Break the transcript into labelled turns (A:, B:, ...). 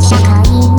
A: 下可以。